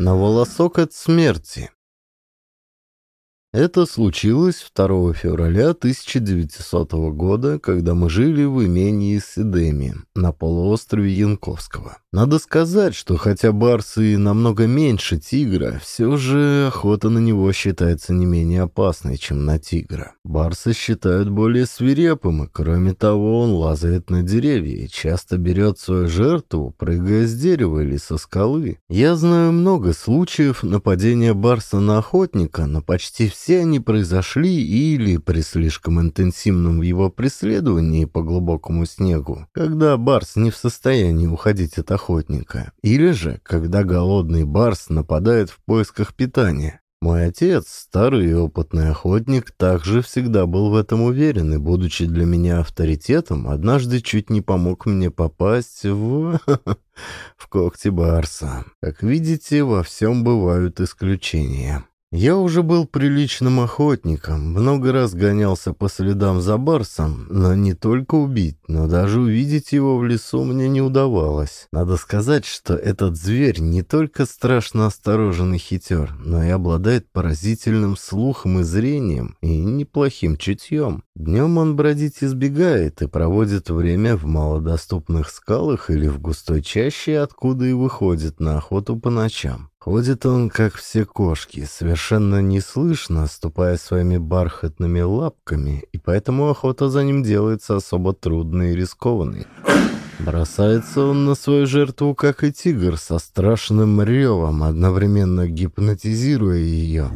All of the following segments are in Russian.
на волосок от смерти. Это случилось 2 февраля 1900 года, когда мы жили в имении Сидеми на полуострове Янковского. Надо сказать, что хотя барсы намного меньше тигра, все же охота на него считается не менее опасной, чем на тигра. Барса считают более свирепым, и кроме того он лазает на деревья и часто берет свою жертву, прыгая с дерева или со скалы. Я знаю много случаев нападения барса на охотника, но почти все они произошли или при слишком интенсивном его преследовании по глубокому снегу, когда барс не в состоянии уходить от охотника, или же когда голодный барс нападает в поисках питания. Мой отец, старый и опытный охотник, также всегда был в этом уверен, и, будучи для меня авторитетом, однажды чуть не помог мне попасть в... в когти барса. Как видите, во всем бывают исключения. Я уже был приличным охотником, много раз гонялся по следам за барсом, но не только убить, но даже увидеть его в лесу мне не удавалось. Надо сказать, что этот зверь не только страшно осторожен и хитер, но и обладает поразительным слухом и зрением, и неплохим чутьем. Днем он бродить избегает и проводит время в малодоступных скалах или в густой чаще, откуда и выходит на охоту по ночам. Ходит он, как все кошки, совершенно неслышно, ступая своими бархатными лапками, и поэтому охота за ним делается особо трудной и рискованной. Бросается он на свою жертву, как и тигр, со страшным ревом, одновременно гипнотизируя ее.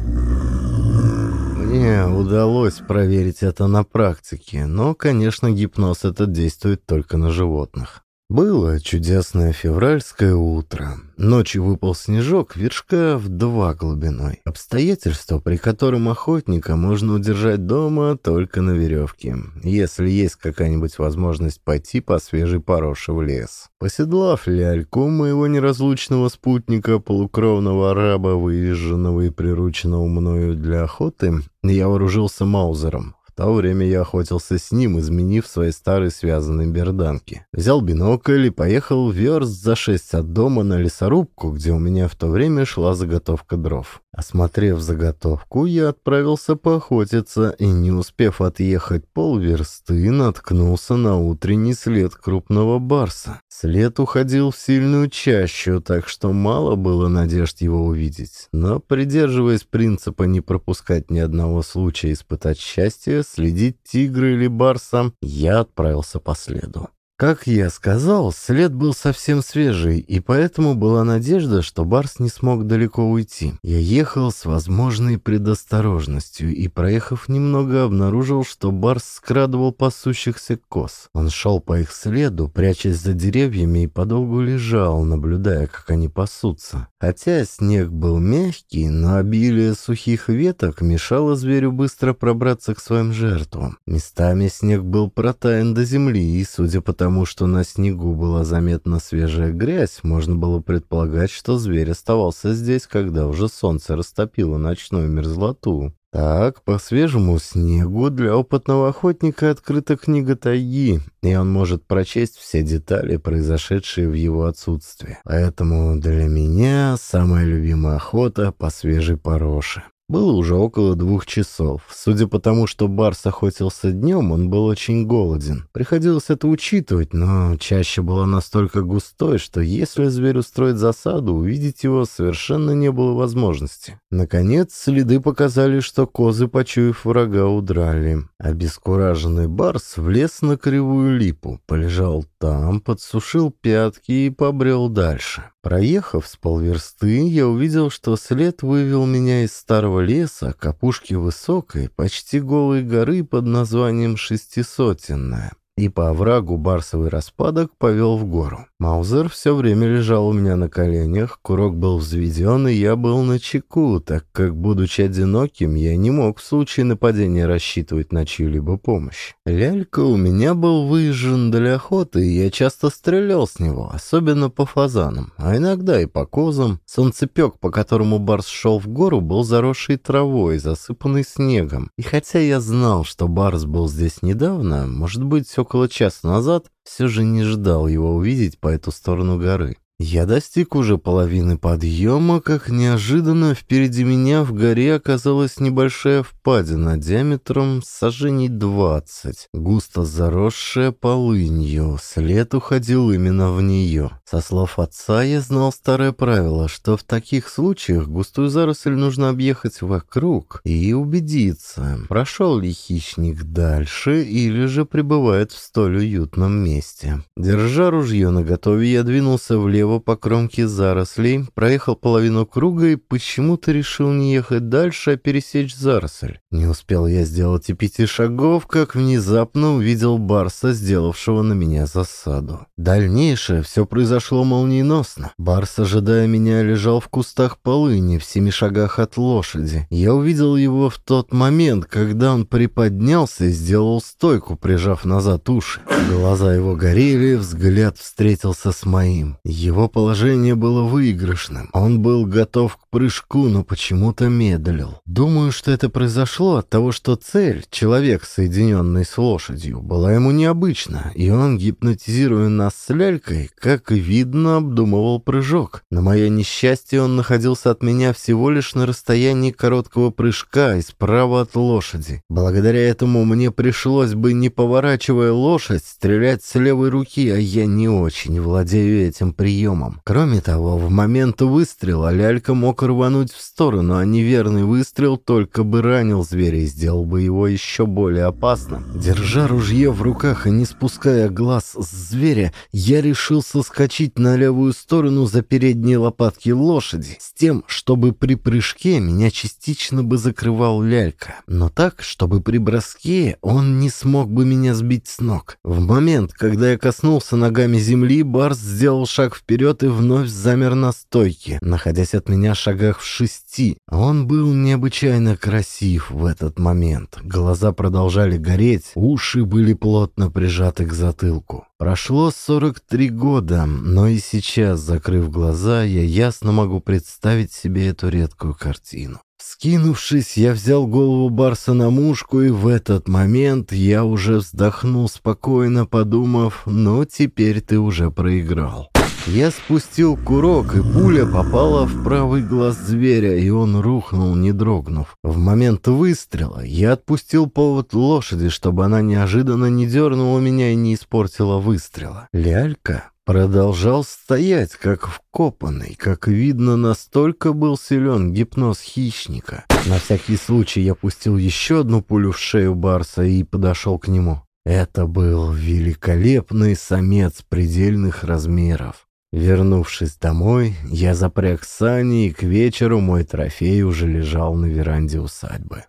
Мне удалось проверить это на практике, но, конечно, гипноз этот действует только на животных. Было чудесное февральское утро. Ночью выпал снежок вершка в два глубиной. Обстоятельство, при котором охотника можно удержать дома только на веревке, если есть какая-нибудь возможность пойти по свежей пороше в лес. Поседлав ляльку моего неразлучного спутника, полукровного араба, выезженного и прирученного мною для охоты, я вооружился маузером то время я охотился с ним, изменив свои старые связанные берданки. Взял бинокль и поехал верст за шесть от дома на лесорубку, где у меня в то время шла заготовка дров. Осмотрев заготовку, я отправился поохотиться и, не успев отъехать полверсты, наткнулся на утренний след крупного барса. След уходил в сильную чащу, так что мало было надежд его увидеть. Но, придерживаясь принципа не пропускать ни одного случая испытать счастье, следить тигра или барса, я отправился по следу. Как я сказал, след был совсем свежий, и поэтому была надежда, что Барс не смог далеко уйти. Я ехал с возможной предосторожностью и, проехав немного, обнаружил, что Барс скрадывал пасущихся коз. Он шел по их следу, прячась за деревьями, и подолгу лежал, наблюдая, как они пасутся. Хотя снег был мягкий, но обилие сухих веток мешало зверю быстро пробраться к своим жертвам. Местами снег был протаян до земли, и, судя по тому, Потому что на снегу была заметна свежая грязь, можно было предполагать, что зверь оставался здесь, когда уже солнце растопило ночную мерзлоту. Так, по свежему снегу для опытного охотника открыта книга тайги, и он может прочесть все детали, произошедшие в его отсутствие. Поэтому для меня самая любимая охота по свежей пороше. Было уже около двух часов. Судя по тому, что Барс охотился днем, он был очень голоден. Приходилось это учитывать, но чаще была настолько густой, что если зверь устроит засаду, увидеть его совершенно не было возможности. Наконец, следы показали, что козы, почуяв врага, удрали. Обескураженный Барс влез на кривую липу, полежал там, подсушил пятки и побрел дальше. Проехав с полверсты, я увидел, что след вывел меня из старого леса к опушке высокой, почти голой горы под названием Шестисотенная и по оврагу барсовый распадок повел в гору. Маузер все время лежал у меня на коленях, курок был взведен, и я был на чеку, так как, будучи одиноким, я не мог в случае нападения рассчитывать на чью-либо помощь. Лялька у меня был выезжен для охоты, и я часто стрелял с него, особенно по фазанам, а иногда и по козам. Солнцепек, по которому барс шел в гору, был заросший травой, засыпанный снегом. И хотя я знал, что барс был здесь недавно, может быть, около часа назад, все же не ждал его увидеть по эту сторону горы. Я достиг уже половины подъема, как неожиданно впереди меня в горе оказалась небольшая впадина диаметром сажений двадцать, густо заросшая полынью. След уходил именно в нее. Со слов отца я знал старое правило, что в таких случаях густую заросль нужно объехать вокруг и убедиться, прошел ли хищник дальше или же пребывает в столь уютном месте. Держа ружье наготове, я двинулся влево его по кромке зарослей, проехал половину круга и почему-то решил не ехать дальше, а пересечь заросль. Не успел я сделать и пяти шагов, как внезапно увидел Барса, сделавшего на меня засаду. Дальнейшее все произошло молниеносно. Барс, ожидая меня, лежал в кустах полыни в семи шагах от лошади. Я увидел его в тот момент, когда он приподнялся и сделал стойку, прижав назад уши. Глаза его горели, взгляд встретился с моим. Его его положение было выигрышным. Он был готов к прыжку, но почему-то медлил. Думаю, что это произошло от того, что цель, человек, соединенный с лошадью, была ему необычна, и он, гипнотизируя нас с лялькой, как видно, обдумывал прыжок. На мое несчастье он находился от меня всего лишь на расстоянии короткого прыжка и справа от лошади. Благодаря этому мне пришлось бы, не поворачивая лошадь, стрелять с левой руки, а я не очень владею этим приемом приемом. Кроме того, в момент выстрела лялька мог рвануть в сторону, а неверный выстрел только бы ранил зверя и сделал бы его еще более опасным. Держа ружье в руках и не спуская глаз с зверя, я решил соскочить на левую сторону за передние лопатки лошади, с тем, чтобы при прыжке меня частично бы закрывал лялька, но так, чтобы при броске он не смог бы меня сбить с ног. В момент, когда я коснулся ногами земли, Барс сделал шаг вперед, вперед и вновь замер на стойке, находясь от меня в шагах в шести. Он был необычайно красив в этот момент. Глаза продолжали гореть, уши были плотно прижаты к затылку. Прошло 43 года, но и сейчас, закрыв глаза, я ясно могу представить себе эту редкую картину. Скинувшись, я взял голову Барса на мушку, и в этот момент я уже вздохнул спокойно, подумав, ну теперь ты уже проиграл. Я спустил курок, и пуля попала в правый глаз зверя, и он рухнул, не дрогнув. В момент выстрела я отпустил повод лошади, чтобы она неожиданно не дернула меня и не испортила выстрела. Лялька продолжал стоять, как вкопанный. Как видно, настолько был силен гипноз хищника. На всякий случай я пустил еще одну пулю в шею Барса и подошел к нему. Это был великолепный самец предельных размеров. Вернувшись домой, я запряг сани, и к вечеру мой трофей уже лежал на веранде усадьбы.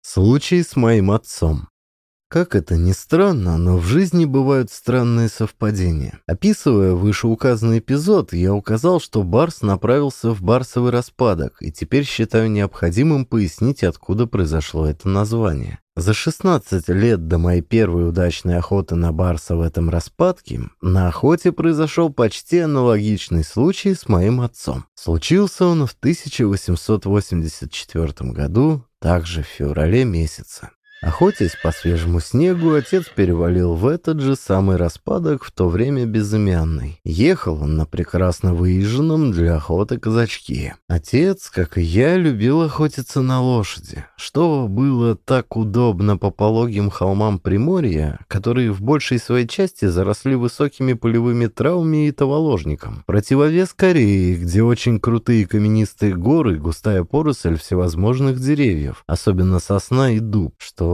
Случай с моим отцом. Как это ни странно, но в жизни бывают странные совпадения. Описывая вышеуказанный эпизод, я указал, что Барс направился в Барсовый распадок, и теперь считаю необходимым пояснить, откуда произошло это название. За 16 лет до моей первой удачной охоты на барса в этом распадке, на охоте произошел почти аналогичный случай с моим отцом. Случился он в 1884 году, также в феврале месяце. Охотясь по свежему снегу, отец перевалил в этот же самый распадок, в то время безымянный. Ехал он на прекрасно выезженном для охоты казачке. Отец, как и я, любил охотиться на лошади, что было так удобно по пологим холмам Приморья, которые в большей своей части заросли высокими полевыми травами и таволожником. Противовес Кореи, где очень крутые каменистые горы, густая поросль всевозможных деревьев, особенно сосна и дуб, что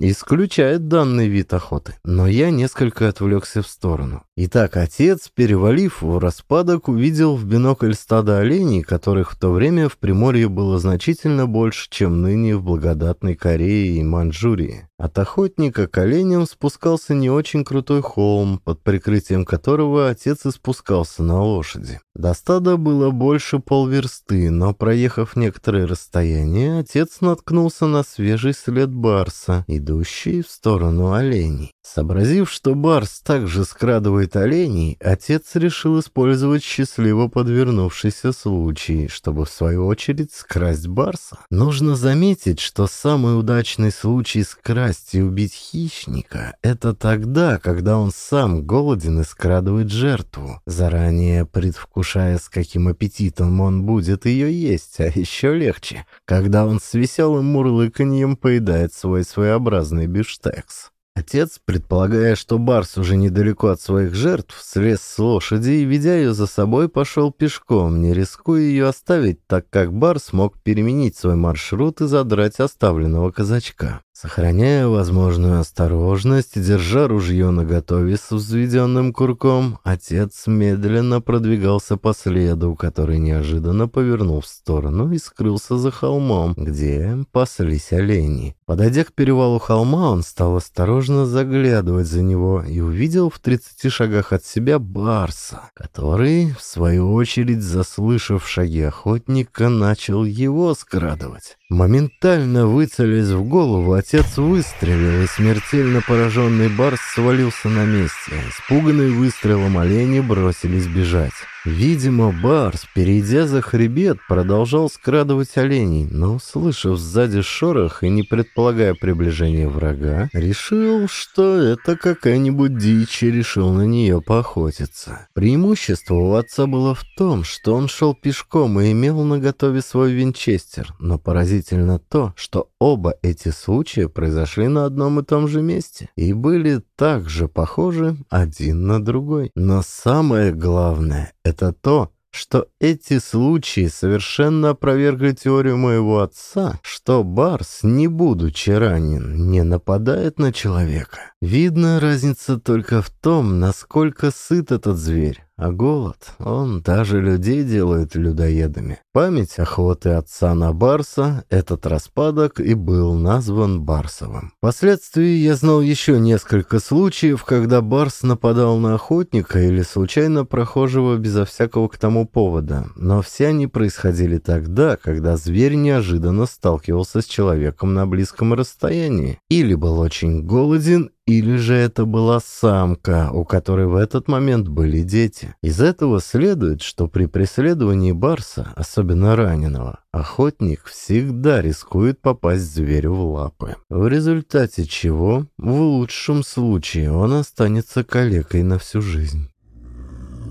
исключает данный вид охоты. Но я несколько отвлекся в сторону. Итак, отец, перевалив в распадок, увидел в бинокль стадо оленей, которых в то время в Приморье было значительно больше, чем ныне в благодатной Корее и Манчжурии. От охотника к оленям спускался не очень крутой холм, под прикрытием которого отец и спускался на лошади. До стада было больше полверсты, но, проехав некоторое расстояние, отец наткнулся на свежий след барса, идущий в сторону оленей. Сообразив, что барс также скрадывает оленей, отец решил использовать счастливо подвернувшийся случай, чтобы в свою очередь скрасть барса. Нужно заметить, что самый удачный случай скрасть напасть и убить хищника — это тогда, когда он сам голоден и скрадывает жертву, заранее предвкушая, с каким аппетитом он будет ее есть, а еще легче, когда он с веселым мурлыканьем поедает свой своеобразный бифштекс. Отец, предполагая, что Барс уже недалеко от своих жертв, слез с лошади и, ведя ее за собой, пошел пешком, не рискуя ее оставить, так как Барс мог переменить свой маршрут и задрать оставленного казачка. Сохраняя возможную осторожность, держа ружье наготове с взведенным курком, отец медленно продвигался по следу, который неожиданно повернул в сторону и скрылся за холмом, где паслись олени. Подойдя к перевалу холма, он стал осторожно заглядывать за него и увидел в тридцати шагах от себя барса, который, в свою очередь, заслышав шаги охотника, начал его скрадывать. Моментально выцелись в голову, отец выстрелил, и смертельно пораженный барс свалился на месте. Испуганные выстрелом олени бросились бежать. Видимо, Барс, перейдя за хребет, продолжал скрадывать оленей, но, услышав сзади шорох и не предполагая приближения врага, решил, что это какая-нибудь дичь и решил на нее поохотиться. Преимущество у отца было в том, что он шел пешком и имел наготове свой винчестер, но поразительно то, что оба эти случая произошли на одном и том же месте и были также похожи один на другой. Но самое главное — это то, что эти случаи совершенно опровергли теорию моего отца, что Барс, не будучи ранен, не нападает на человека. Видно, разница только в том, насколько сыт этот зверь. А голод, он даже людей делает людоедами. Память охоты отца на Барса, этот распадок и был назван Барсовым. Впоследствии я знал еще несколько случаев, когда Барс нападал на охотника или случайно прохожего безо всякого к тому повода, но все они происходили тогда, когда зверь неожиданно сталкивался с человеком на близком расстоянии, или был очень голоден, или же это была самка, у которой в этот момент были дети. Из этого следует, что при преследовании барса, особенно раненого, охотник всегда рискует попасть зверю в лапы. В результате чего, в лучшем случае, он останется калекой на всю жизнь.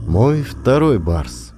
Мой второй барс.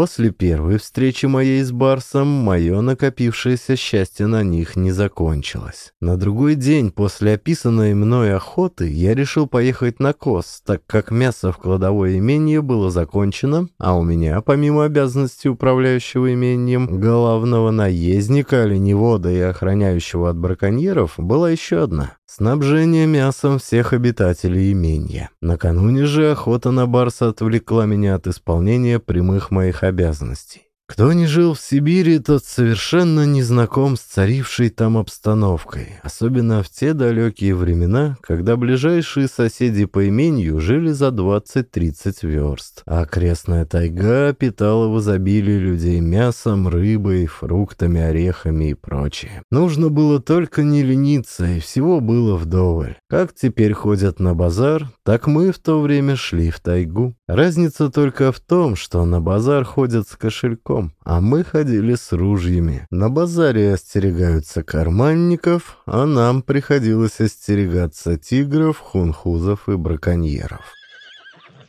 После первой встречи моей с Барсом, мое накопившееся счастье на них не закончилось. На другой день после описанной мной охоты я решил поехать на Кос, так как мясо в кладовое имение было закончено, а у меня, помимо обязанности управляющего имением, главного наездника, оленевода и охраняющего от браконьеров, была еще одна. Снабжение мясом всех обитателей имения. Накануне же охота на барса отвлекла меня от исполнения прямых моих обязанностей. Кто не жил в Сибири, тот совершенно не знаком с царившей там обстановкой, особенно в те далекие времена, когда ближайшие соседи по имению жили за 20-30 верст, а окрестная тайга питала в изобилии людей мясом, рыбой, фруктами, орехами и прочее. Нужно было только не лениться, и всего было вдоволь. Как теперь ходят на базар, так мы в то время шли в тайгу. Разница только в том, что на базар ходят с кошельком, а мы ходили с ружьями. На базаре остерегаются карманников, а нам приходилось остерегаться тигров, хунхузов и браконьеров.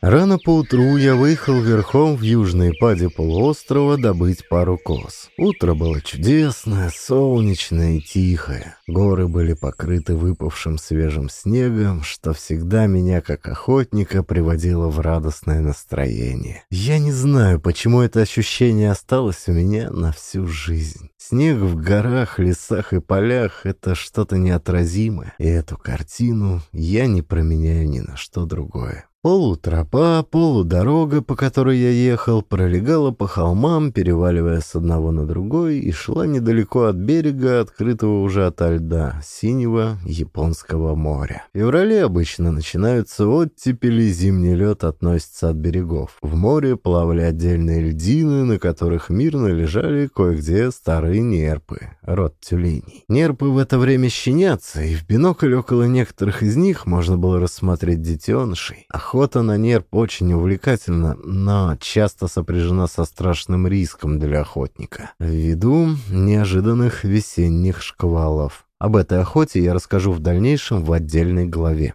Рано поутру я выехал верхом в южной паде полуострова добыть пару коз. Утро было чудесное, солнечное и тихое. Горы были покрыты выпавшим свежим снегом, что всегда меня, как охотника, приводило в радостное настроение. Я не знаю, почему это ощущение осталось у меня на всю жизнь. Снег в горах, лесах и полях — это что-то неотразимое, и эту картину я не променяю ни на что другое. Полутропа, полудорога, по которой я ехал, пролегала по холмам, переваливая с одного на другой, и шла недалеко от берега, открытого уже ото льда, синего Японского моря. В феврале обычно начинаются оттепели, зимний лед относится от берегов. В море плавали отдельные льдины, на которых мирно лежали кое-где старые нерпы, род тюленей. Нерпы в это время щенятся, и в бинокль около некоторых из них можно было рассмотреть детенышей. Охота на нерп очень увлекательна, но часто сопряжена со страшным риском для охотника. Ввиду неожиданных весенних шквалов. Об этой охоте я расскажу в дальнейшем в отдельной главе.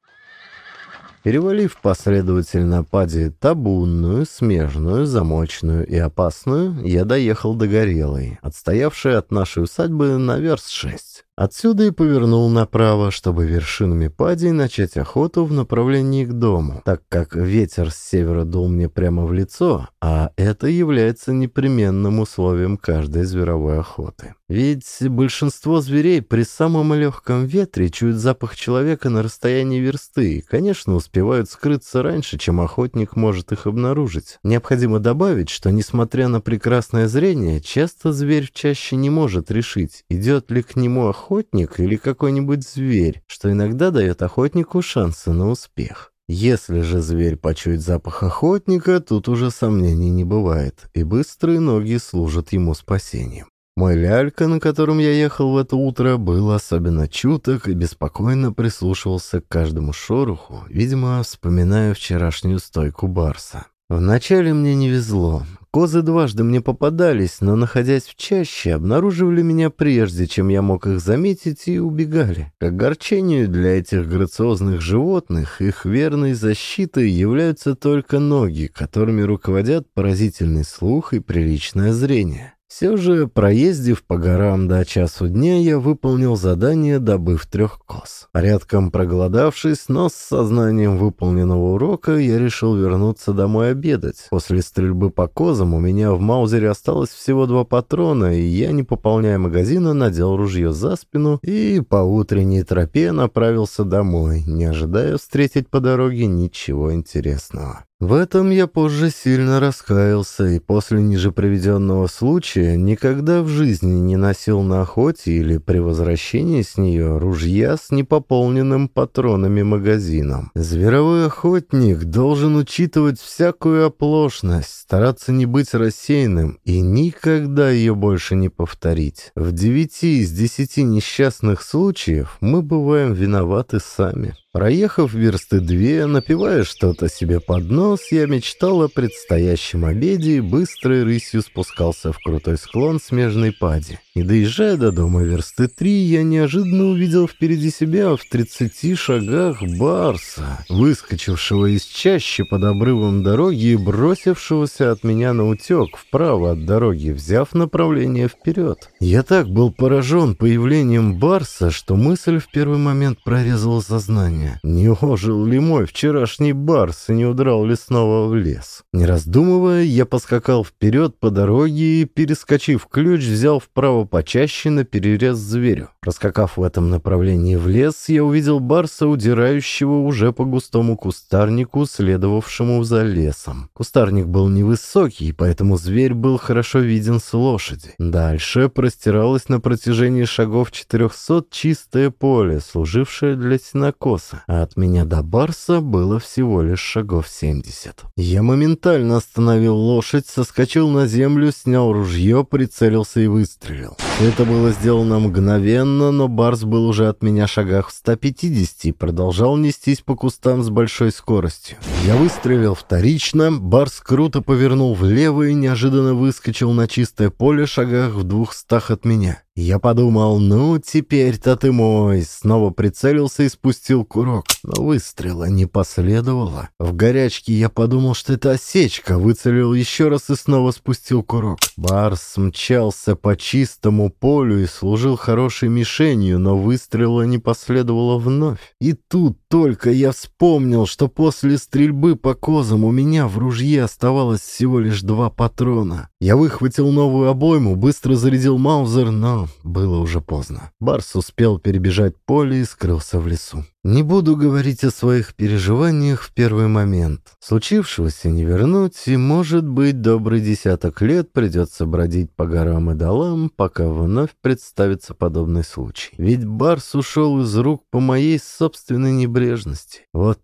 Перевалив последовательно пади табунную, смежную, замочную и опасную, я доехал до Горелой, отстоявшей от нашей усадьбы на верст шесть. Отсюда и повернул направо, чтобы вершинами падей начать охоту в направлении к дому, так как ветер с севера дул мне прямо в лицо, а это является непременным условием каждой зверовой охоты. Ведь большинство зверей при самом легком ветре чуют запах человека на расстоянии версты и, конечно, успевают скрыться раньше, чем охотник может их обнаружить. Необходимо добавить, что, несмотря на прекрасное зрение, часто зверь чаще не может решить, идет ли к нему охота, охотник или какой-нибудь зверь, что иногда дает охотнику шансы на успех. Если же зверь почует запах охотника, тут уже сомнений не бывает, и быстрые ноги служат ему спасением. Мой лялька, на котором я ехал в это утро, был особенно чуток и беспокойно прислушивался к каждому шороху, видимо, вспоминая вчерашнюю стойку барса. Вначале мне не везло. Козы дважды мне попадались, но, находясь в чаще, обнаруживали меня прежде, чем я мог их заметить, и убегали. К огорчению для этих грациозных животных их верной защитой являются только ноги, которыми руководят поразительный слух и приличное зрение. Все же, проездив по горам до часу дня, я выполнил задание, добыв трех коз. Порядком проголодавшись, но с сознанием выполненного урока, я решил вернуться домой обедать. После стрельбы по козам у меня в маузере осталось всего два патрона, и я, не пополняя магазина, надел ружье за спину и по утренней тропе направился домой, не ожидая встретить по дороге ничего интересного. В этом я позже сильно раскаялся и после ниже приведенного случая никогда в жизни не носил на охоте или при возвращении с нее ружья с непополненным патронами магазином. Зверовой охотник должен учитывать всякую оплошность, стараться не быть рассеянным и никогда ее больше не повторить. В девяти из десяти несчастных случаев мы бываем виноваты сами. Проехав версты две, напивая что-то себе под нос, я мечтал о предстоящем обеде и быстрой рысью спускался в крутой склон смежной пади. И доезжая до дома версты три, я неожиданно увидел впереди себя в тридцати шагах барса, выскочившего из чащи под обрывом дороги и бросившегося от меня на утек вправо от дороги, взяв направление вперед. Я так был поражен появлением барса, что мысль в первый момент прорезала сознание. Не ожил ли мой вчерашний барс и не удрал ли снова в лес? Не раздумывая, я поскакал вперед по дороге и, перескочив ключ, взял вправо почаще на перерез зверю. Проскакав в этом направлении в лес, я увидел барса, удирающего уже по густому кустарнику, следовавшему за лесом. Кустарник был невысокий, поэтому зверь был хорошо виден с лошади. Дальше простиралось на протяжении шагов 400 чистое поле, служившее для сенокоса, а от меня до барса было всего лишь шагов 70. Я моментально остановил лошадь, соскочил на землю, снял ружье, прицелился и выстрелил. Это было сделано мгновенно, но Барс был уже от меня шагах в 150 и продолжал нестись по кустам с большой скоростью. Я выстрелил вторично, Барс круто повернул влево и неожиданно выскочил на чистое поле шагах в двухстах от меня. Я подумал, ну, теперь-то ты мой. Снова прицелился и спустил курок. Но выстрела не последовало. В горячке я подумал, что это осечка. Выцелил еще раз и снова спустил курок. Барс мчался по чистому полю и служил хорошей мишенью, но выстрела не последовало вновь. И тут только я вспомнил, что после стрельбы по козам у меня в ружье оставалось всего лишь два патрона. Я выхватил новую обойму, быстро зарядил маузер, но было уже поздно. Барс успел перебежать поле и скрылся в лесу. Не буду говорить о своих переживаниях в первый момент. Случившегося не вернуть, и, может быть, добрый десяток лет придется бродить по горам и долам, пока вновь представится подобный случай. Ведь Барс ушел из рук по моей собственной небрежности. Вот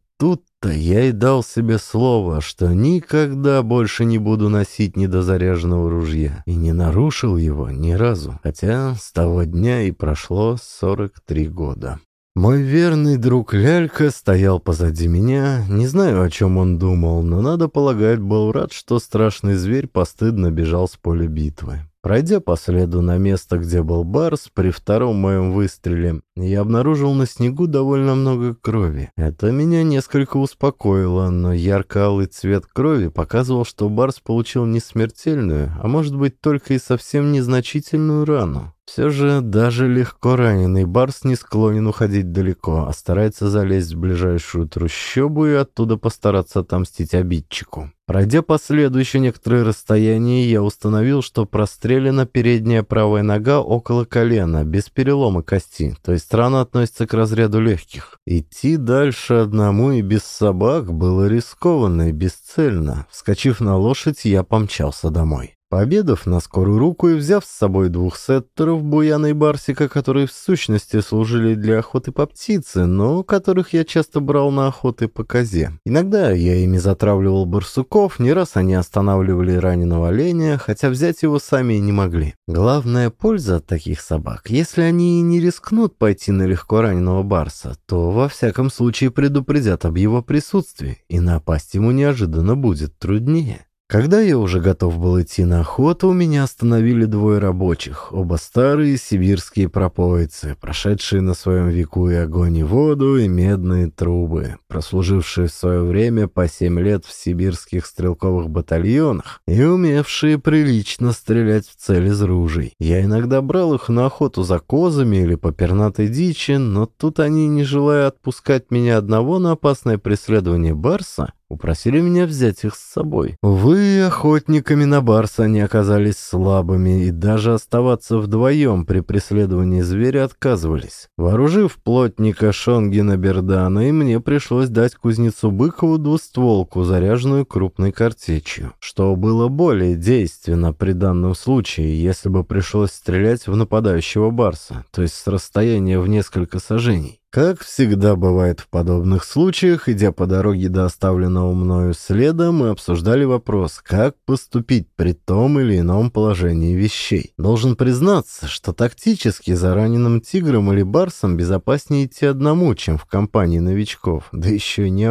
тут-то я и дал себе слово, что никогда больше не буду носить недозаряженного ружья. И не нарушил его ни разу, хотя с того дня и прошло 43 года. Мой верный друг Лялька стоял позади меня. Не знаю, о чем он думал, но, надо полагать, был рад, что страшный зверь постыдно бежал с поля битвы. Пройдя по следу на место, где был Барс, при втором моем выстреле, я обнаружил на снегу довольно много крови. Это меня несколько успокоило, но ярко-алый цвет крови показывал, что Барс получил не смертельную, а может быть только и совсем незначительную рану. Все же даже легко раненый Барс не склонен уходить далеко, а старается залезть в ближайшую трущобу и оттуда постараться отомстить обидчику. Пройдя по следу еще некоторое расстояние, я установил, что прострелена передняя правая нога около колена, без перелома кости, то есть рана относится к разряду легких. Идти дальше одному и без собак было рискованно и бесцельно. Вскочив на лошадь, я помчался домой. Пообедав на скорую руку и взяв с собой двух сеттеров, Буяна и Барсика, которые в сущности служили для охоты по птице, но которых я часто брал на охоты по козе. Иногда я ими затравливал барсуков, не раз они останавливали раненого оленя, хотя взять его сами не могли. Главная польза от таких собак, если они не рискнут пойти на легко раненого барса, то во всяком случае предупредят об его присутствии, и напасть ему неожиданно будет труднее. Когда я уже готов был идти на охоту, меня остановили двое рабочих, оба старые сибирские пропойцы, прошедшие на своем веку и огонь, и воду, и медные трубы, прослужившие в свое время по семь лет в сибирских стрелковых батальонах и умевшие прилично стрелять в цель из ружей. Я иногда брал их на охоту за козами или по пернатой дичи, но тут они, не желая отпускать меня одного на опасное преследование барса, Упросили меня взять их с собой. Вы, охотниками на барса, они оказались слабыми и даже оставаться вдвоем при преследовании зверя отказывались. Вооружив плотника Шонгина Бердана, и мне пришлось дать кузнецу Быкову двустволку, заряженную крупной картечью, что было более действенно при данном случае, если бы пришлось стрелять в нападающего барса, то есть с расстояния в несколько сажений. Как всегда бывает в подобных случаях, идя по дороге до оставленного мною следа, мы обсуждали вопрос, как поступить при том или ином положении вещей. Должен признаться, что тактически за раненым тигром или барсом безопаснее идти одному, чем в компании новичков, да еще и не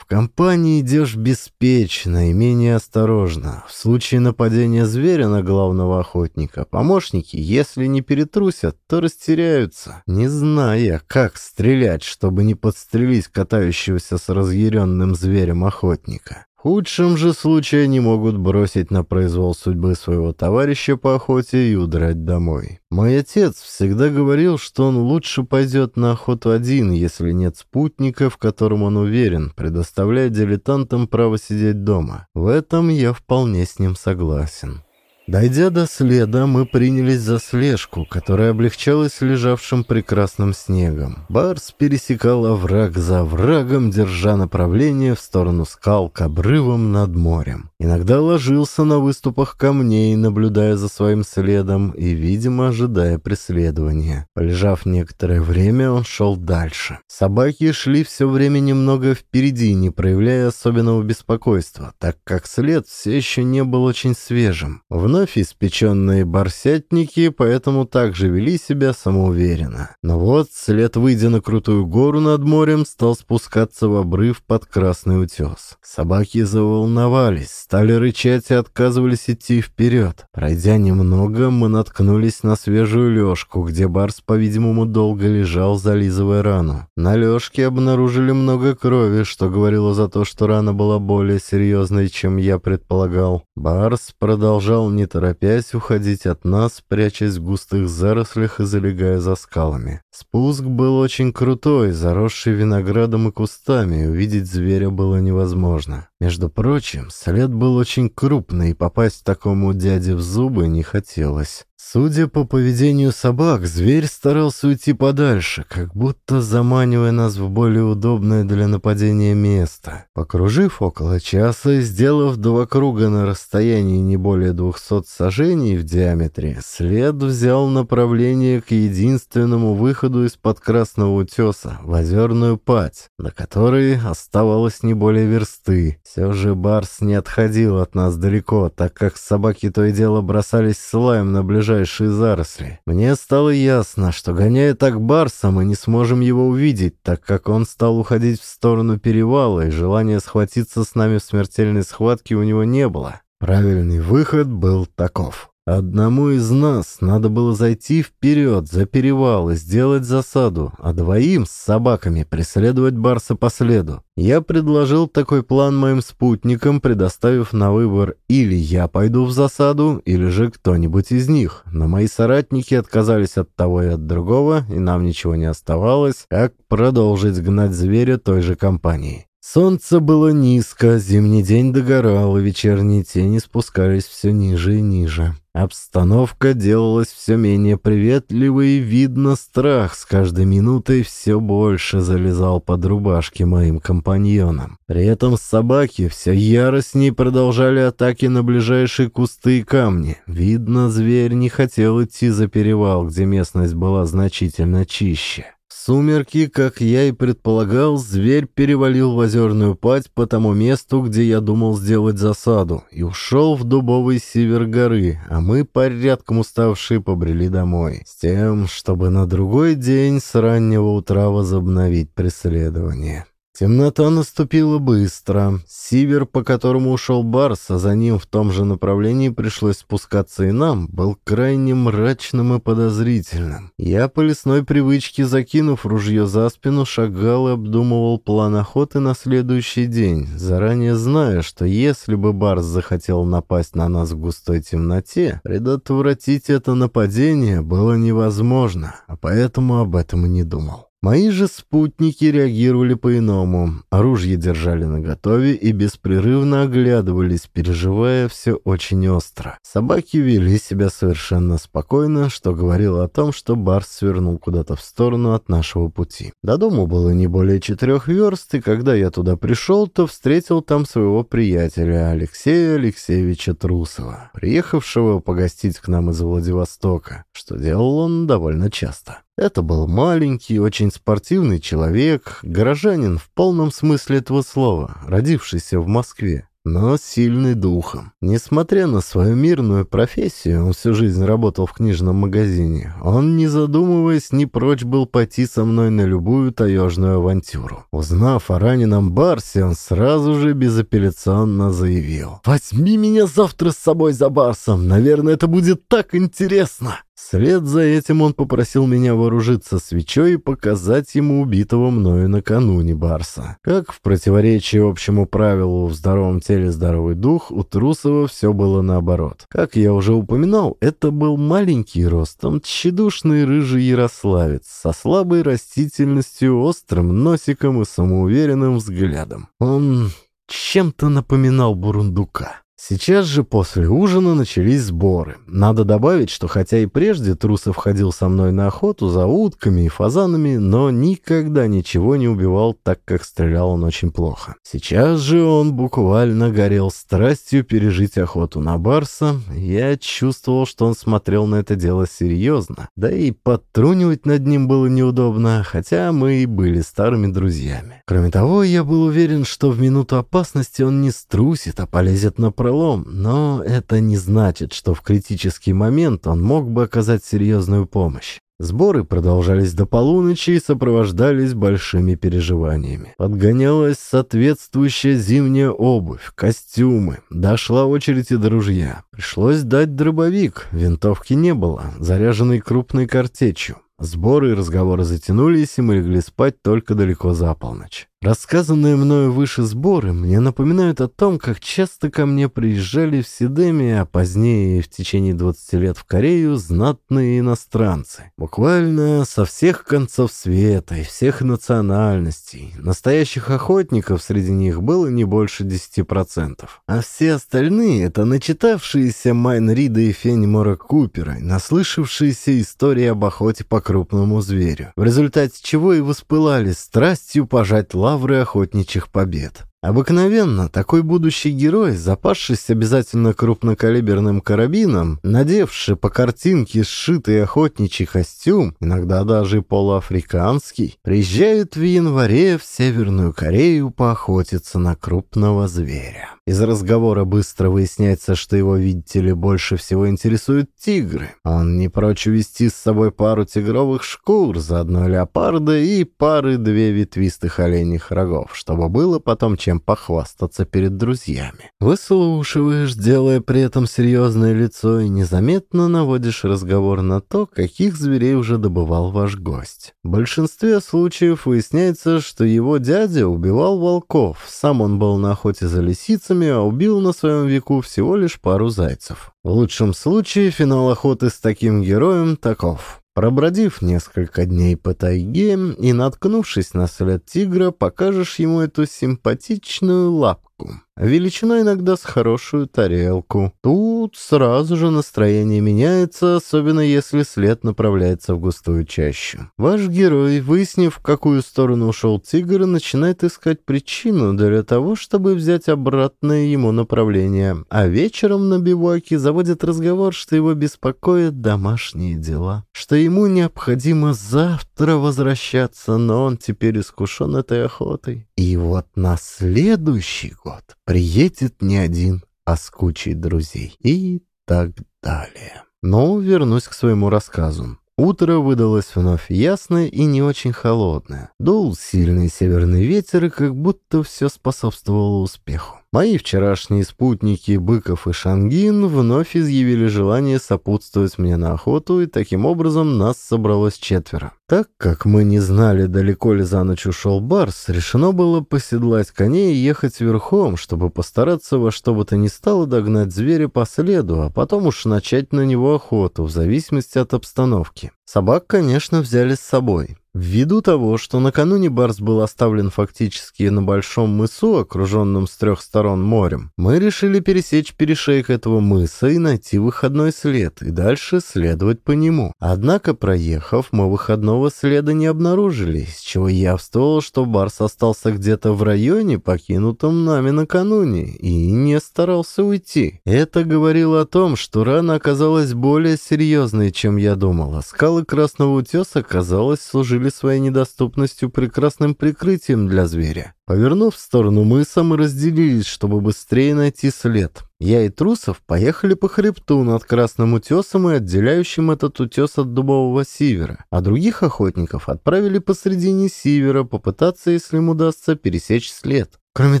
охотников компании идешь беспечно и менее осторожно. В случае нападения зверя на главного охотника, помощники, если не перетрусят, то растеряются, не зная, как стрелять, чтобы не подстрелить катающегося с разъяренным зверем охотника. Худшем же случае они могут бросить на произвол судьбы своего товарища по охоте и удрать домой. Мой отец всегда говорил, что он лучше пойдет на охоту один, если нет спутника, в котором он уверен, предоставляя дилетантам право сидеть дома. В этом я вполне с ним согласен. Дойдя до следа, мы принялись за слежку, которая облегчалась лежавшим прекрасным снегом. Барс пересекал овраг за оврагом, держа направление в сторону скал к обрывам над морем. Иногда ложился на выступах камней, наблюдая за своим следом и, видимо, ожидая преследования. Полежав некоторое время, он шел дальше. Собаки шли все время немного впереди, не проявляя особенного беспокойства, так как след все еще не был очень свежим. Вновь вновь испеченные барсятники, поэтому также вели себя самоуверенно. Но вот, след выйдя на крутую гору над морем, стал спускаться в обрыв под Красный утес. Собаки заволновались, стали рычать и отказывались идти вперед. Пройдя немного, мы наткнулись на свежую лёжку, где барс, по-видимому, долго лежал, зализывая рану. На лёжке обнаружили много крови, что говорило за то, что рана была более серьезной, чем я предполагал. Барс продолжал не торопясь уходить от нас, прячась в густых зарослях и залегая за скалами. Спуск был очень крутой, заросший виноградом и кустами, и увидеть зверя было невозможно. Между прочим, след был очень крупный, и попасть такому дяде в зубы не хотелось. Судя по поведению собак, зверь старался уйти подальше, как будто заманивая нас в более удобное для нападения место. Покружив около часа и сделав два круга на расстоянии не более двухсот сажений в диаметре, след взял направление к единственному выходу из-под Красного утеса, в озерную пать, на которой оставалось не более версты. Все же Барс не отходил от нас далеко, так как собаки то и дело бросались с лаем на ближайший ближайшие заросли. Мне стало ясно, что гоняя так Барса, мы не сможем его увидеть, так как он стал уходить в сторону перевала, и желания схватиться с нами в смертельной схватке у него не было. Правильный выход был таков. Одному из нас надо было зайти вперед за перевал и сделать засаду, а двоим с собаками преследовать барса по следу. Я предложил такой план моим спутникам, предоставив на выбор или я пойду в засаду, или же кто-нибудь из них. Но мои соратники отказались от того и от другого, и нам ничего не оставалось, как продолжить гнать зверя той же компании. Солнце было низко, зимний день догорал, и вечерние тени спускались все ниже и ниже. Обстановка делалась все менее приветливой, и видно страх с каждой минутой все больше залезал под рубашки моим компаньонам. При этом собаки все яростнее продолжали атаки на ближайшие кусты и камни. Видно, зверь не хотел идти за перевал, где местность была значительно чище сумерки, как я и предполагал, зверь перевалил в озерную пать по тому месту, где я думал сделать засаду, и ушел в дубовый север горы, а мы, порядком уставшие, побрели домой, с тем, чтобы на другой день с раннего утра возобновить преследование. Темнота наступила быстро. Сивер, по которому ушел Барс, а за ним в том же направлении пришлось спускаться и нам, был крайне мрачным и подозрительным. Я по лесной привычке, закинув ружье за спину, шагал и обдумывал план охоты на следующий день, заранее зная, что если бы Барс захотел напасть на нас в густой темноте, предотвратить это нападение было невозможно, а поэтому об этом и не думал. Мои же спутники реагировали по-иному. Оружие держали наготове и беспрерывно оглядывались, переживая все очень остро. Собаки вели себя совершенно спокойно, что говорило о том, что Барс свернул куда-то в сторону от нашего пути. До дому было не более четырех верст, и когда я туда пришел, то встретил там своего приятеля Алексея Алексеевича Трусова, приехавшего погостить к нам из Владивостока, что делал он довольно часто. Это был маленький, очень спортивный человек, горожанин в полном смысле этого слова, родившийся в Москве но сильный духом. Несмотря на свою мирную профессию, он всю жизнь работал в книжном магазине, он, не задумываясь, не прочь был пойти со мной на любую таежную авантюру. Узнав о раненом Барсе, он сразу же безапелляционно заявил. «Возьми меня завтра с собой за Барсом, наверное, это будет так интересно!» Вслед за этим он попросил меня вооружиться свечой и показать ему убитого мною накануне Барса. Как в противоречии общему правилу «в здоровом теле здоровый дух», у Трусова все было наоборот. Как я уже упоминал, это был маленький ростом, тщедушный рыжий ярославец со слабой растительностью, острым носиком и самоуверенным взглядом. Он чем-то напоминал бурундука. Сейчас же после ужина начались сборы. Надо добавить, что хотя и прежде Трусов ходил со мной на охоту за утками и фазанами, но никогда ничего не убивал, так как стрелял он очень плохо. Сейчас же он буквально горел страстью пережить охоту на барса. Я чувствовал, что он смотрел на это дело серьезно. Да и подтрунивать над ним было неудобно, хотя мы и были старыми друзьями. Кроме того, я был уверен, что в минуту опасности он не струсит, а полезет на пролом пролом, но это не значит, что в критический момент он мог бы оказать серьезную помощь. Сборы продолжались до полуночи и сопровождались большими переживаниями. Подгонялась соответствующая зимняя обувь, костюмы. Дошла очередь и до ружья. Пришлось дать дробовик, винтовки не было, заряженной крупной картечью. Сборы и разговоры затянулись, и мы легли спать только далеко за полночь. Рассказанные мною выше сборы мне напоминают о том, как часто ко мне приезжали в Сидеме, а позднее в течение 20 лет в Корею знатные иностранцы. Буквально со всех концов света и всех национальностей. Настоящих охотников среди них было не больше 10%. А все остальные — это начитавшиеся Майн Рида и Феннимора Купера, наслышавшиеся истории об охоте по крупному зверю, в результате чего и воспылали страстью пожать лапу лавры охотничьих побед. Обыкновенно такой будущий герой, запасшись обязательно крупнокалиберным карабином, надевший по картинке сшитый охотничий костюм, иногда даже полуафриканский, приезжает в январе в Северную Корею поохотиться на крупного зверя. Из разговора быстро выясняется, что его, видите ли, больше всего интересуют тигры. Он не прочь увести с собой пару тигровых шкур, заодно леопарда и пары-две ветвистых оленьих рогов, чтобы было потом чем похвастаться перед друзьями. Выслушиваешь, делая при этом серьезное лицо, и незаметно наводишь разговор на то, каких зверей уже добывал ваш гость. В большинстве случаев выясняется, что его дядя убивал волков, сам он был на охоте за лисицами, а убил на своем веку всего лишь пару зайцев. В лучшем случае финал охоты с таким героем таков. Пробродив несколько дней по тайге и наткнувшись на след тигра, покажешь ему эту симпатичную лапку величина иногда с хорошую тарелку. Тут сразу же настроение меняется, особенно если след направляется в густую чащу. Ваш герой, выяснив, в какую сторону ушел тигр, начинает искать причину для того, чтобы взять обратное ему направление, а вечером на биваке заводит разговор, что его беспокоят домашние дела, что ему необходимо завтра возвращаться, но он теперь искушен этой охотой. И вот на следующий год приедет не один, а с кучей друзей. И так далее. Но вернусь к своему рассказу. Утро выдалось вновь ясное и не очень холодное. Дул сильный северный ветер, и как будто все способствовало успеху. Мои вчерашние спутники Быков и Шангин вновь изъявили желание сопутствовать мне на охоту, и таким образом нас собралось четверо. Так как мы не знали, далеко ли за ночь ушел Барс, решено было поседлать коней и ехать верхом, чтобы постараться во что бы то ни стало догнать зверя по следу, а потом уж начать на него охоту, в зависимости от обстановки. Собак, конечно, взяли с собой. Ввиду того, что накануне Барс был оставлен фактически на большом мысу, окруженном с трех сторон морем, мы решили пересечь перешейк этого мыса и найти выходной след, и дальше следовать по нему. Однако, проехав, мы выходного следа не обнаружили, из чего явствовало, что Барс остался где-то в районе, покинутом нами накануне, и не старался уйти. Это говорило о том, что рана оказалась более серьезной, чем я думала. Скалы Красного Утеса, казалось, служили служили своей недоступностью прекрасным прикрытием для зверя. Повернув в сторону мыса, мы разделились, чтобы быстрее найти след. Я и Трусов поехали по хребту над Красным утесом и отделяющим этот утес от Дубового Сивера, а других охотников отправили посредине Сивера попытаться, если им удастся, пересечь след. Кроме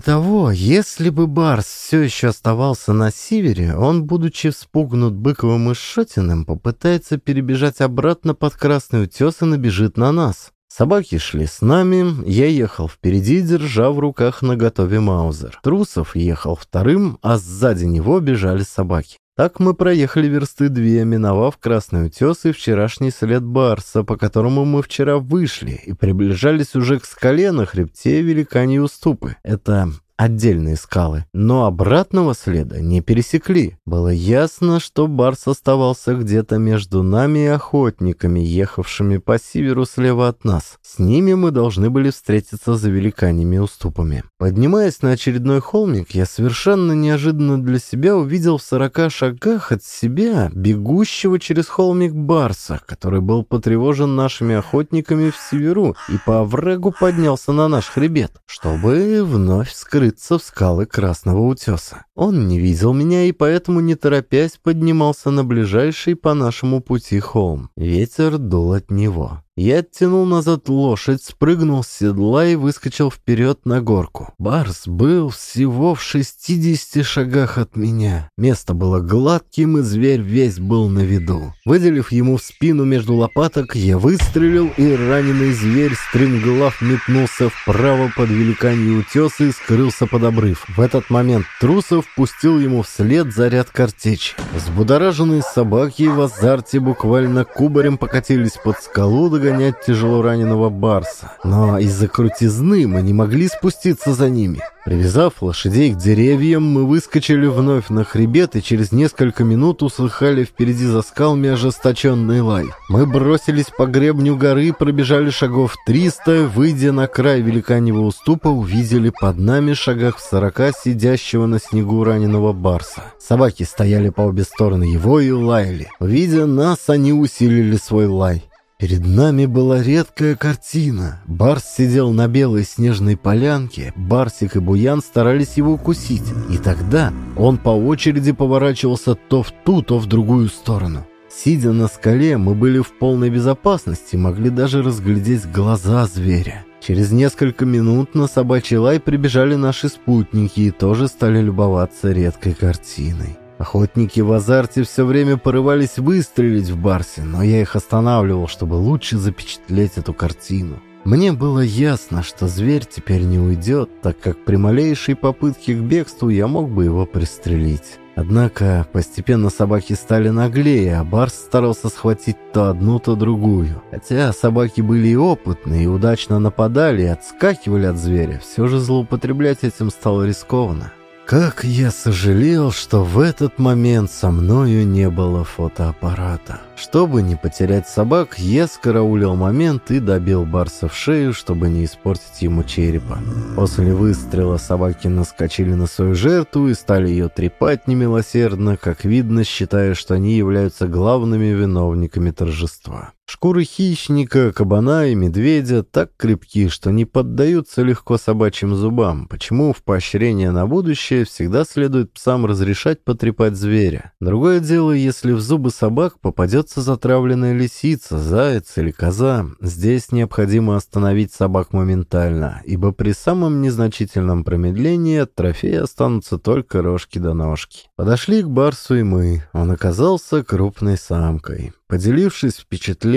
того, если бы Барс все еще оставался на севере, он, будучи вспугнут Быковым и Шотиным, попытается перебежать обратно под Красный утес и набежит на нас. Собаки шли с нами, я ехал впереди, держа в руках наготове Маузер. Трусов ехал вторым, а сзади него бежали собаки. Так мы проехали версты две, миновав Красный утес и вчерашний след Барса, по которому мы вчера вышли, и приближались уже к скале на хребте Великаньи Уступы. Это отдельные скалы, но обратного следа не пересекли. Было ясно, что Барс оставался где-то между нами и охотниками, ехавшими по северу слева от нас. С ними мы должны были встретиться за великаньими уступами. Поднимаясь на очередной холмик, я совершенно неожиданно для себя увидел в сорока шагах от себя бегущего через холмик Барса, который был потревожен нашими охотниками в северу и по оврагу поднялся на наш хребет, чтобы вновь скрыть скрыться в скалы Красного Утеса. Он не видел меня и поэтому, не торопясь, поднимался на ближайший по нашему пути холм. Ветер дул от него. Я оттянул назад лошадь, спрыгнул с седла и выскочил вперед на горку. Барс был всего в 60 шагах от меня. Место было гладким, и зверь весь был на виду. Выделив ему в спину между лопаток, я выстрелил, и раненый зверь стремглав метнулся вправо под великанье утеса и скрылся под обрыв. В этот момент Трусов пустил ему вслед заряд картечи. Взбудораженные собаки в азарте буквально кубарем покатились под скалу, догоняя догонять тяжело раненого барса. Но из-за крутизны мы не могли спуститься за ними. Привязав лошадей к деревьям, мы выскочили вновь на хребет и через несколько минут услыхали впереди за скалами ожесточенный лай. Мы бросились по гребню горы, пробежали шагов триста, выйдя на край великаньего уступа, увидели под нами шагах в сорока сидящего на снегу раненого барса. Собаки стояли по обе стороны его и лаяли. Видя нас, они усилили свой лай. Перед нами была редкая картина. Барс сидел на белой снежной полянке, Барсик и Буян старались его укусить, и тогда он по очереди поворачивался то в ту, то в другую сторону. Сидя на скале, мы были в полной безопасности, могли даже разглядеть глаза зверя. Через несколько минут на собачий лай прибежали наши спутники и тоже стали любоваться редкой картиной. Охотники в азарте все время порывались выстрелить в Барсе, но я их останавливал, чтобы лучше запечатлеть эту картину. Мне было ясно, что зверь теперь не уйдет, так как при малейшей попытке к бегству я мог бы его пристрелить. Однако постепенно собаки стали наглее, а Барс старался схватить то одну, то другую. Хотя собаки были и опытные, и удачно нападали, и отскакивали от зверя, все же злоупотреблять этим стало рискованно. Как я сожалел, что в этот момент со мною не было фотоаппарата. Чтобы не потерять собак, я скараулил момент и добил Барса в шею, чтобы не испортить ему черепа. После выстрела собаки наскочили на свою жертву и стали ее трепать немилосердно, как видно, считая, что они являются главными виновниками торжества. Шкуры хищника, кабана и медведя так крепки, что не поддаются легко собачьим зубам, почему в поощрение на будущее всегда следует псам разрешать потрепать зверя. Другое дело, если в зубы собак попадется затравленная лисица, заяц или коза. Здесь необходимо остановить собак моментально, ибо при самом незначительном промедлении от трофея останутся только рожки до ножки. Подошли к барсу и мы. Он оказался крупной самкой. Поделившись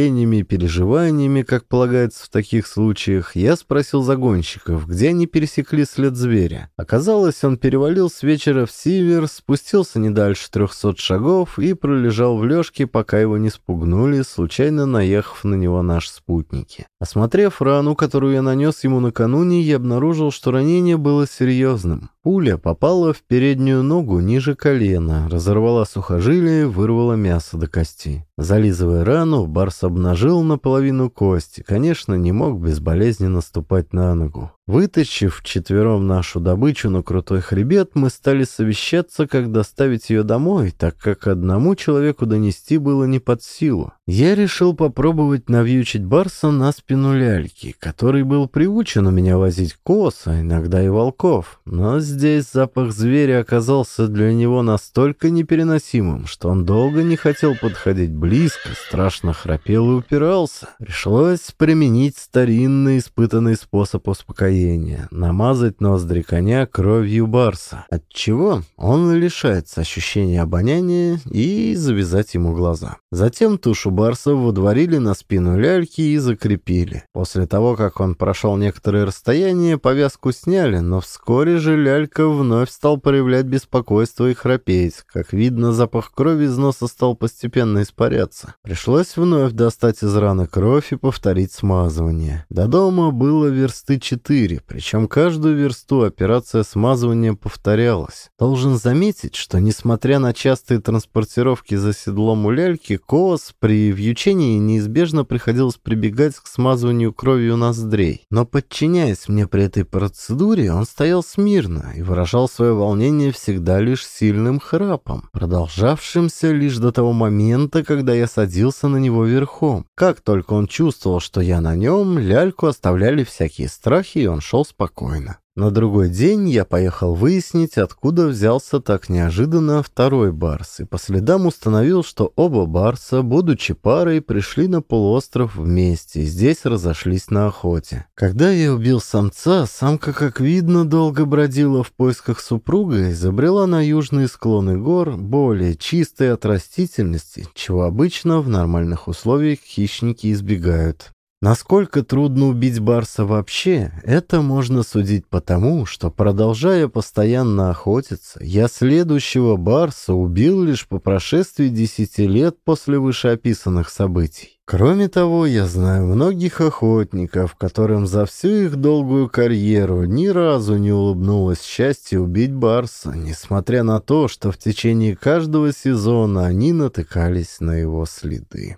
впечатлениями и переживаниями, как полагается в таких случаях, я спросил загонщиков, где они пересекли след зверя. Оказалось, он перевалил с вечера в север, спустился не дальше трехсот шагов и пролежал в лёжке, пока его не спугнули, случайно наехав на него наши спутники. Осмотрев рану, которую я нанес ему накануне, я обнаружил, что ранение было серьезным. Пуля попала в переднюю ногу ниже колена, разорвала сухожилие, вырвала мясо до кости. Зализывая рану, Барс обнажил наполовину кости. Конечно, не мог безболезненно ступать на ногу. Вытащив четвером нашу добычу на крутой хребет, мы стали совещаться, как доставить ее домой, так как одному человеку донести было не под силу. Я решил попробовать навьючить Барса на спину ляльки, который был приучен у меня возить коз, а иногда и волков. Но здесь запах зверя оказался для него настолько непереносимым, что он долго не хотел подходить близко, страшно храпел и упирался. Пришлось применить старинный испытанный способ успокоения успокоения, намазать ноздри коня кровью барса, отчего он лишается ощущения обоняния и завязать ему глаза. Затем тушу барса водворили на спину ляльки и закрепили. После того, как он прошел некоторое расстояние, повязку сняли, но вскоре же лялька вновь стал проявлять беспокойство и храпеть. Как видно, запах крови из носа стал постепенно испаряться. Пришлось вновь достать из раны кровь и повторить смазывание. До дома было версты четыре, 4, причем каждую версту операция смазывания повторялась. Должен заметить, что несмотря на частые транспортировки за седлом у ляльки, Коос при вьючении неизбежно приходилось прибегать к смазыванию кровью ноздрей. Но подчиняясь мне при этой процедуре, он стоял смирно и выражал свое волнение всегда лишь сильным храпом, продолжавшимся лишь до того момента, когда я садился на него верхом. Как только он чувствовал, что я на нем, ляльку оставляли всякие страхи, и он шел спокойно. На другой день я поехал выяснить, откуда взялся так неожиданно второй барс, и по следам установил, что оба барса, будучи парой, пришли на полуостров вместе и здесь разошлись на охоте. Когда я убил самца, самка, как видно, долго бродила в поисках супруга и забрела на южные склоны гор, более чистые от растительности, чего обычно в нормальных условиях хищники избегают. Насколько трудно убить барса вообще, это можно судить потому, что, продолжая постоянно охотиться, я следующего барса убил лишь по прошествии десяти лет после вышеописанных событий. Кроме того, я знаю многих охотников, которым за всю их долгую карьеру ни разу не улыбнулось счастье убить барса, несмотря на то, что в течение каждого сезона они натыкались на его следы.